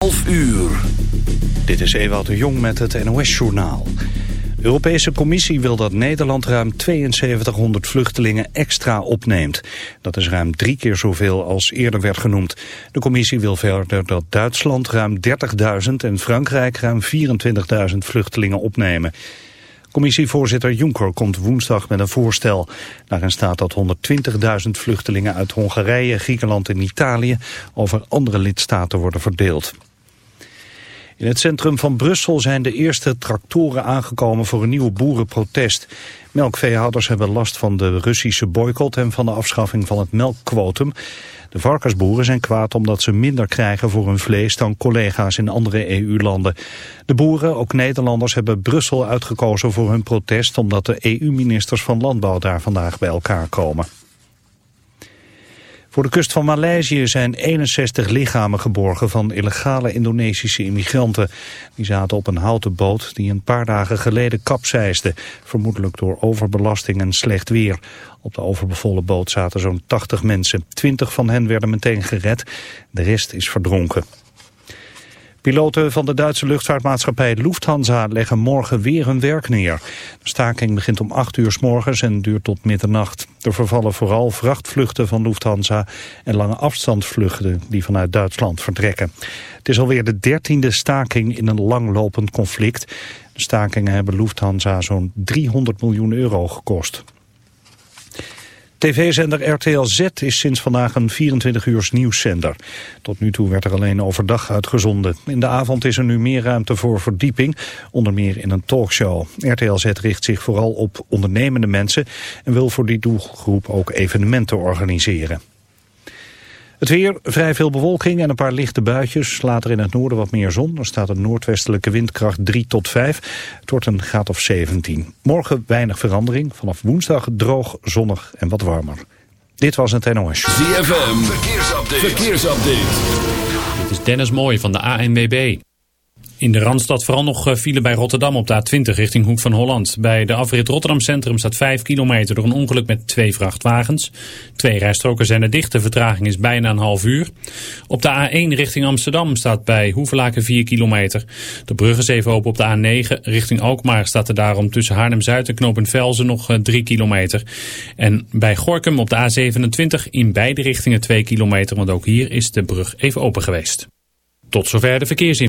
11 uur. Dit is Ewout de Jong met het NOS-journaal. De Europese Commissie wil dat Nederland ruim 7200 vluchtelingen extra opneemt. Dat is ruim drie keer zoveel als eerder werd genoemd. De Commissie wil verder dat Duitsland ruim 30.000 en Frankrijk ruim 24.000 vluchtelingen opnemen. Commissievoorzitter Juncker komt woensdag met een voorstel. Daarin staat dat 120.000 vluchtelingen uit Hongarije, Griekenland en Italië over andere lidstaten worden verdeeld. In het centrum van Brussel zijn de eerste tractoren aangekomen voor een nieuw boerenprotest. Melkveehouders hebben last van de Russische boycott en van de afschaffing van het melkquotum. De varkensboeren zijn kwaad omdat ze minder krijgen voor hun vlees dan collega's in andere EU-landen. De boeren, ook Nederlanders, hebben Brussel uitgekozen voor hun protest omdat de EU-ministers van Landbouw daar vandaag bij elkaar komen. Voor de kust van Maleisië zijn 61 lichamen geborgen van illegale Indonesische immigranten. Die zaten op een houten boot die een paar dagen geleden kapseisde, vermoedelijk door overbelasting en slecht weer. Op de overbevolle boot zaten zo'n 80 mensen. 20 van hen werden meteen gered, de rest is verdronken. Piloten van de Duitse luchtvaartmaatschappij Lufthansa leggen morgen weer hun werk neer. De staking begint om 8 uur s morgens en duurt tot middernacht. Er vervallen vooral vrachtvluchten van Lufthansa en lange afstandsvluchten die vanuit Duitsland vertrekken. Het is alweer de dertiende staking in een langlopend conflict. De stakingen hebben Lufthansa zo'n 300 miljoen euro gekost. TV-zender RTL Z is sinds vandaag een 24 uurs nieuwszender. Tot nu toe werd er alleen overdag uitgezonden. In de avond is er nu meer ruimte voor verdieping, onder meer in een talkshow. RTL Z richt zich vooral op ondernemende mensen en wil voor die doelgroep ook evenementen organiseren. Het weer, vrij veel bewolking en een paar lichte buitjes. Later in het noorden wat meer zon. Er staat een noordwestelijke windkracht 3 tot 5. Het wordt een graad of 17. Morgen weinig verandering. Vanaf woensdag droog, zonnig en wat warmer. Dit was het NOS. ZFM, verkeersupdate. verkeersupdate. Dit is Dennis Mooij van de ANWB. In de Randstad vooral nog eh, file bij Rotterdam op de A20 richting Hoek van Holland. Bij de afrit Rotterdam Centrum staat 5 kilometer door een ongeluk met twee vrachtwagens. Twee rijstroken zijn er dicht, de vertraging is bijna een half uur. Op de A1 richting Amsterdam staat bij Hoevelaken 4 kilometer. De brug is even open op de A9 richting Alkmaar staat er daarom tussen Haarlem-Zuid en Knoop Velzen nog 3 eh, kilometer. En bij Gorkum op de A27 in beide richtingen 2 kilometer, want ook hier is de brug even open geweest. Tot zover de verkeersin.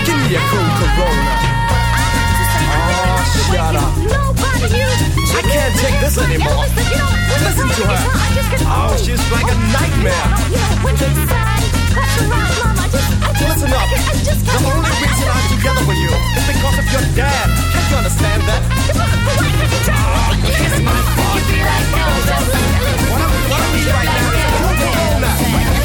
Me a cool Corona. Oh, shut up. I can't take this anymore. Listen to her. Oh, she's like a nightmare. Listen up. The only reason I'm together with you is because of your dad. Can't you understand that? Ah, kiss my. Be like Elvis. What I'm, right now Corona.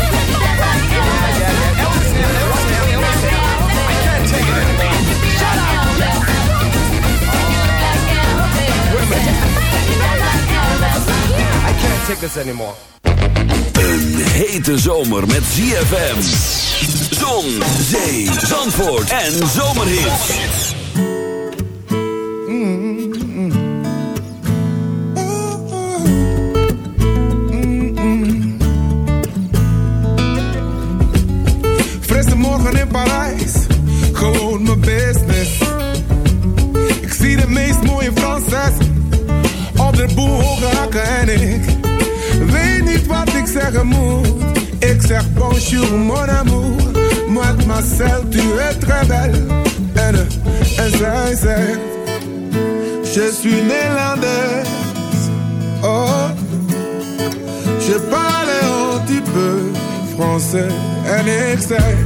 Anymore. Een hete zomer met ZFM. Zon, zee, zandvoort en zomerhits. Frisse morgen in Parijs, gewoon mijn business. Ik zie de meest mooie Franses op de boel hoge hakken en ik weet wat ik zeggen moet. Zeg mon amour, mademoiselle tu es très belle. En, en zij zegt, je suis Nederlands. Oh, je parle un petit peu français. En ik zei,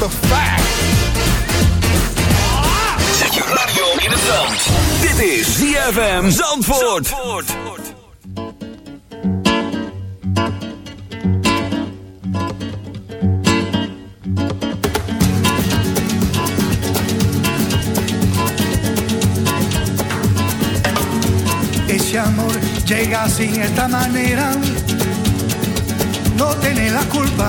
Number five. Zet je radio in het zand. Dit is ZFM Zandvoort. Ese amor llega sin esta manera, no tiene la culpa.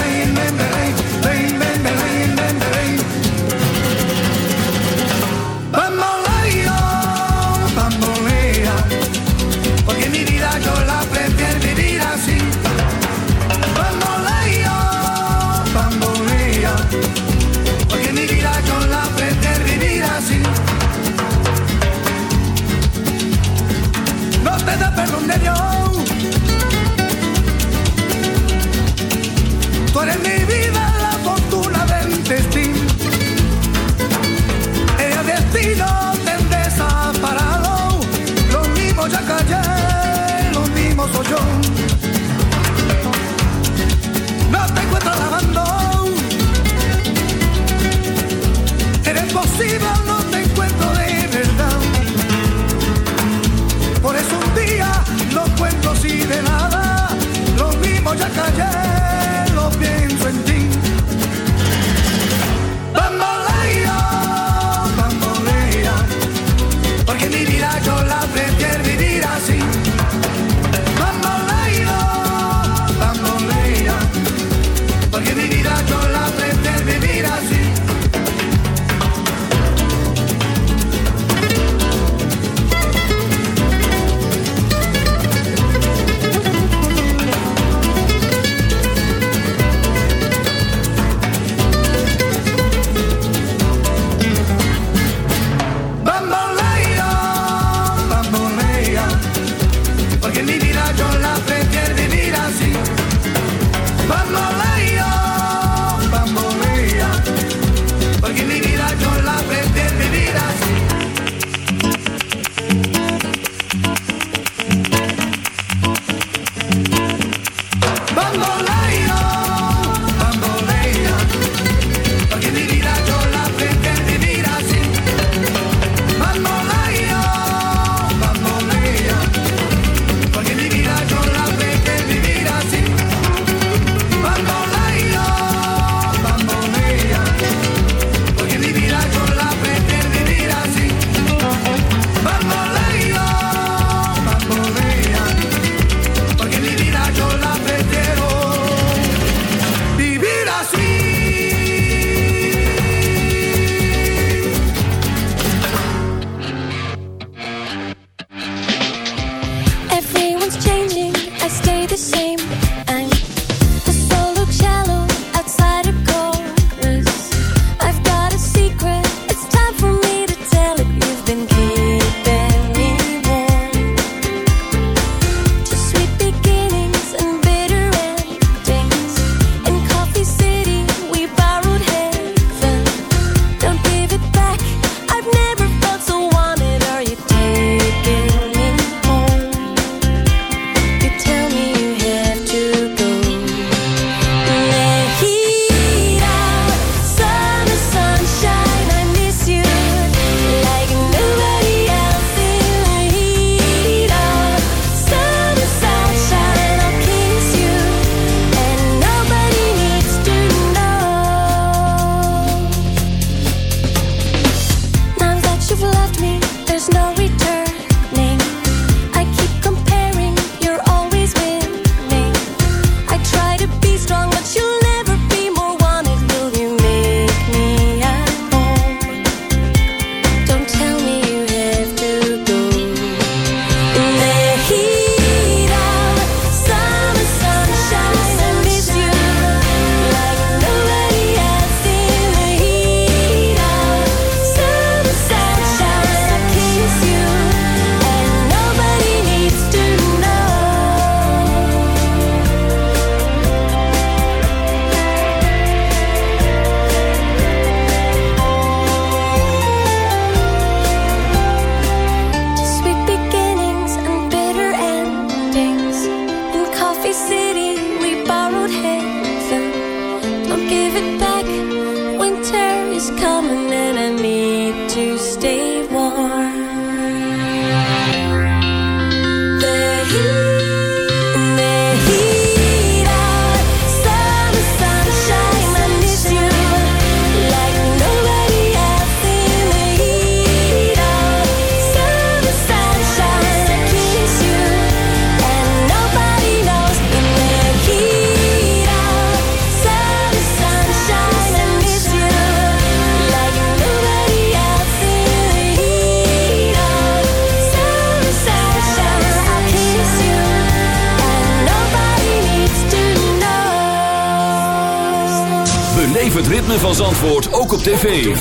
op tv.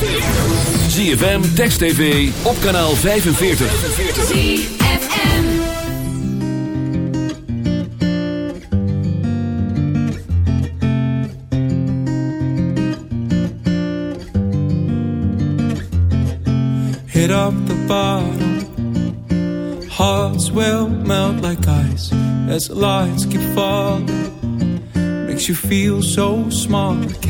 ZFM, Text TV, op kanaal 45. ZFM Hit up the bottle, Hearts will melt like ice As the lights keep falling Makes you feel so smart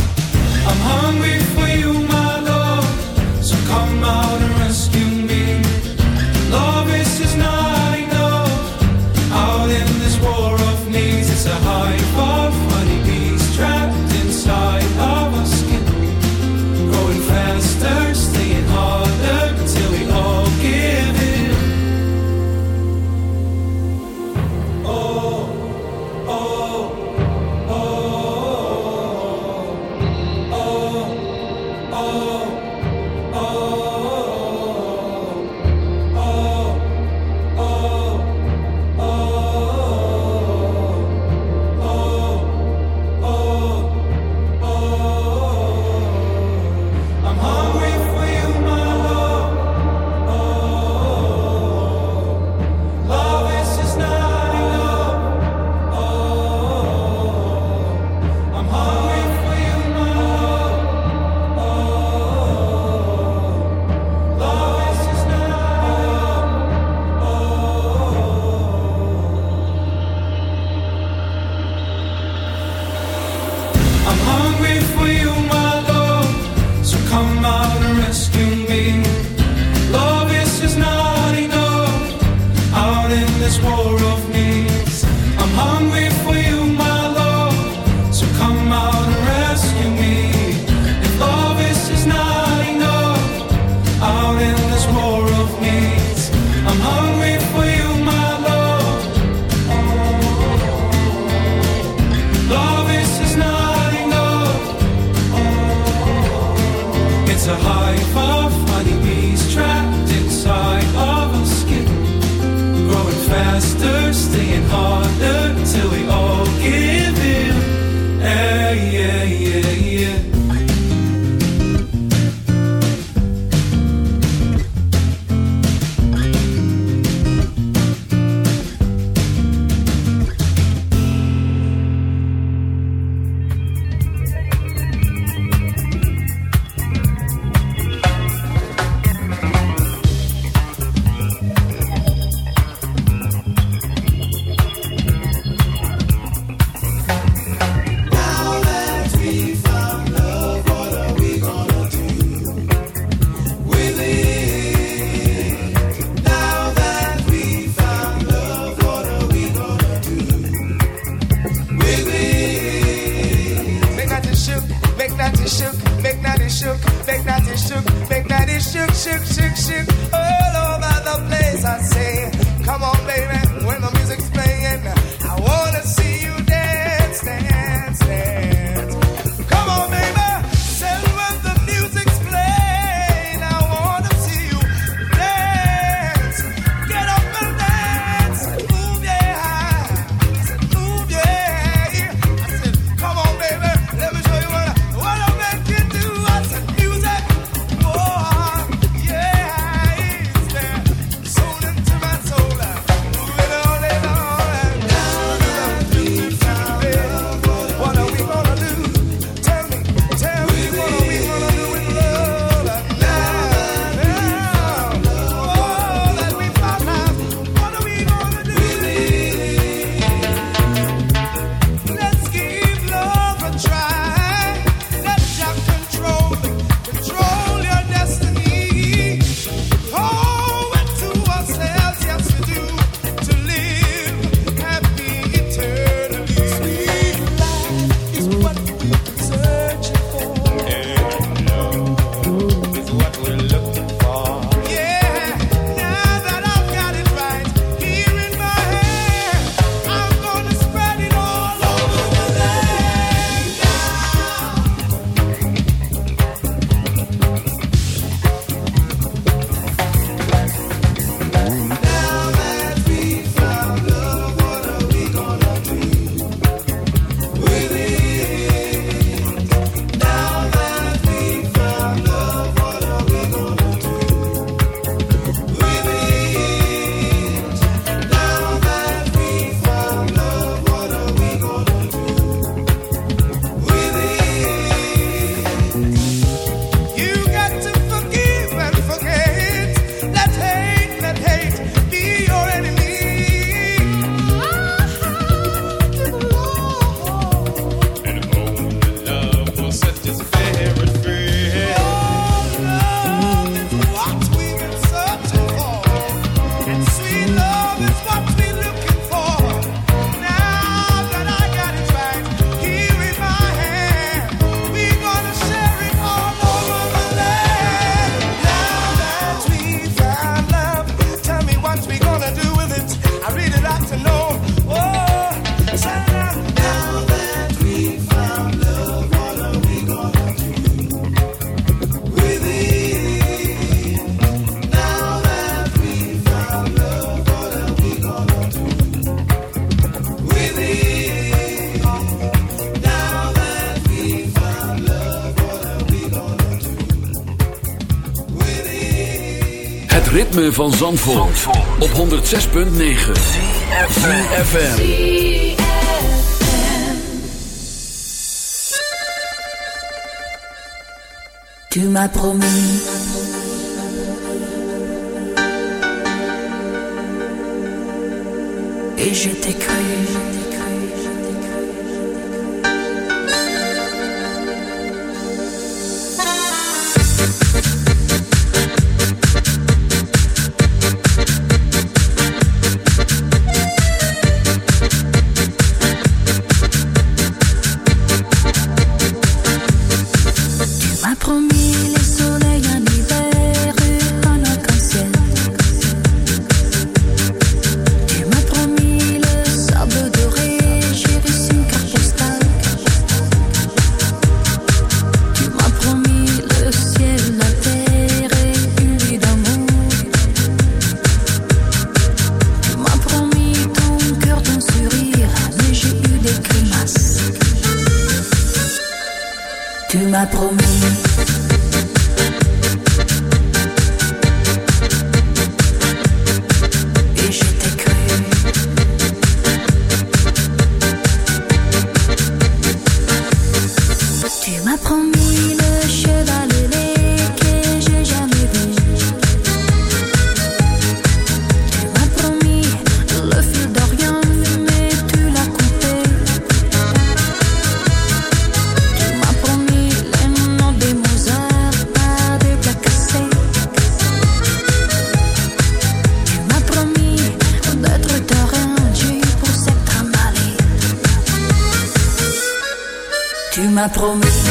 faster, staying harder till we all give in. Yeah, yeah, yeah. ritme van Zandvoort, Zandvoort. op 106.9 CFFM Tu m'as promis. Et je t'ai cru. m'a promis.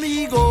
amigo.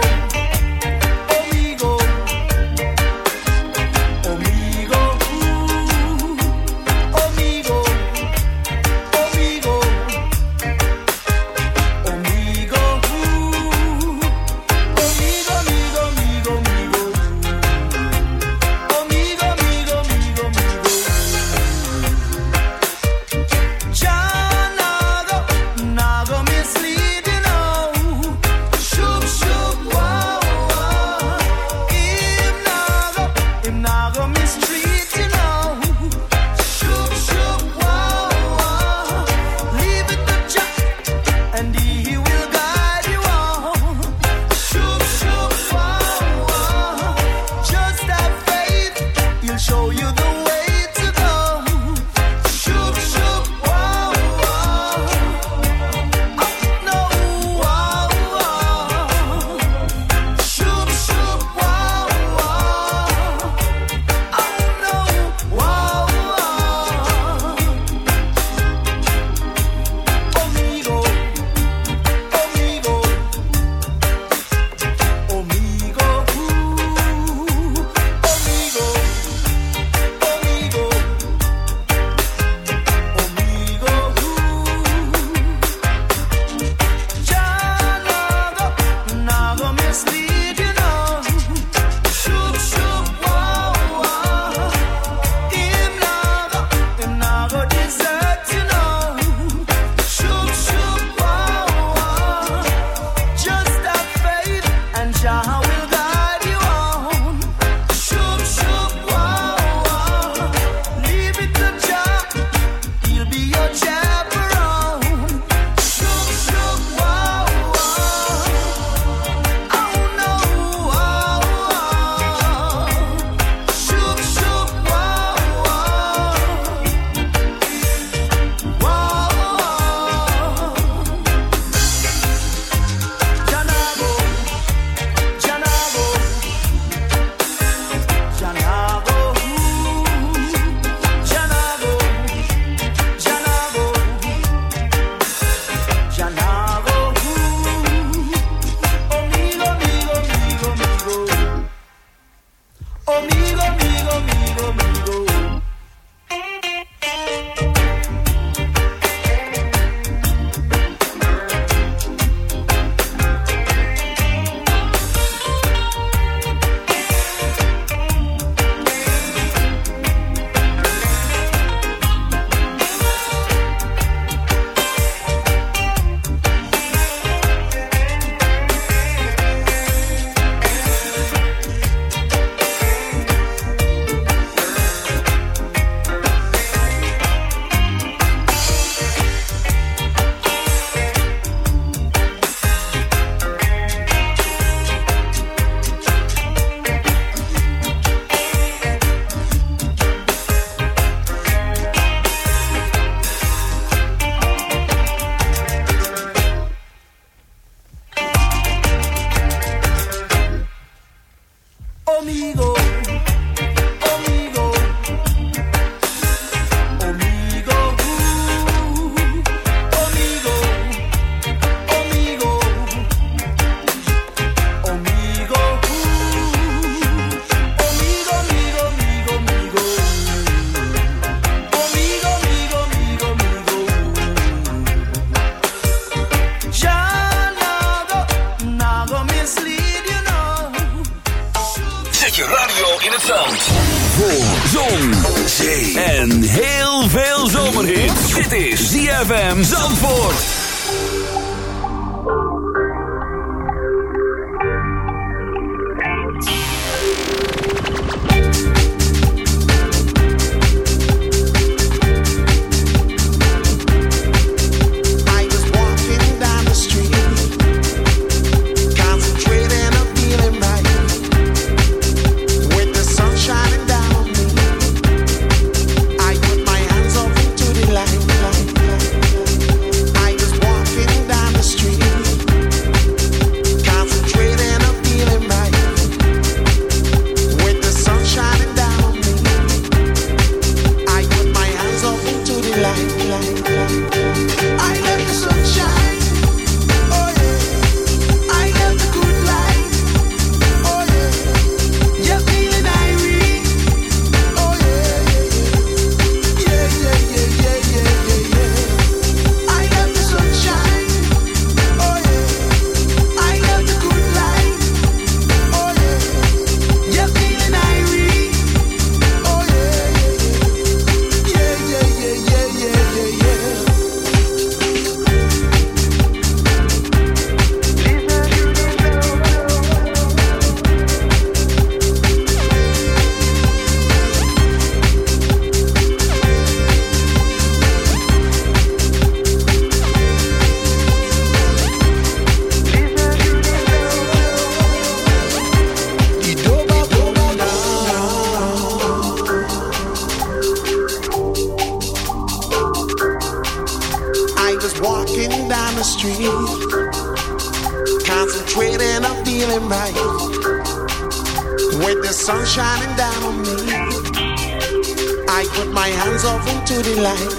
Life.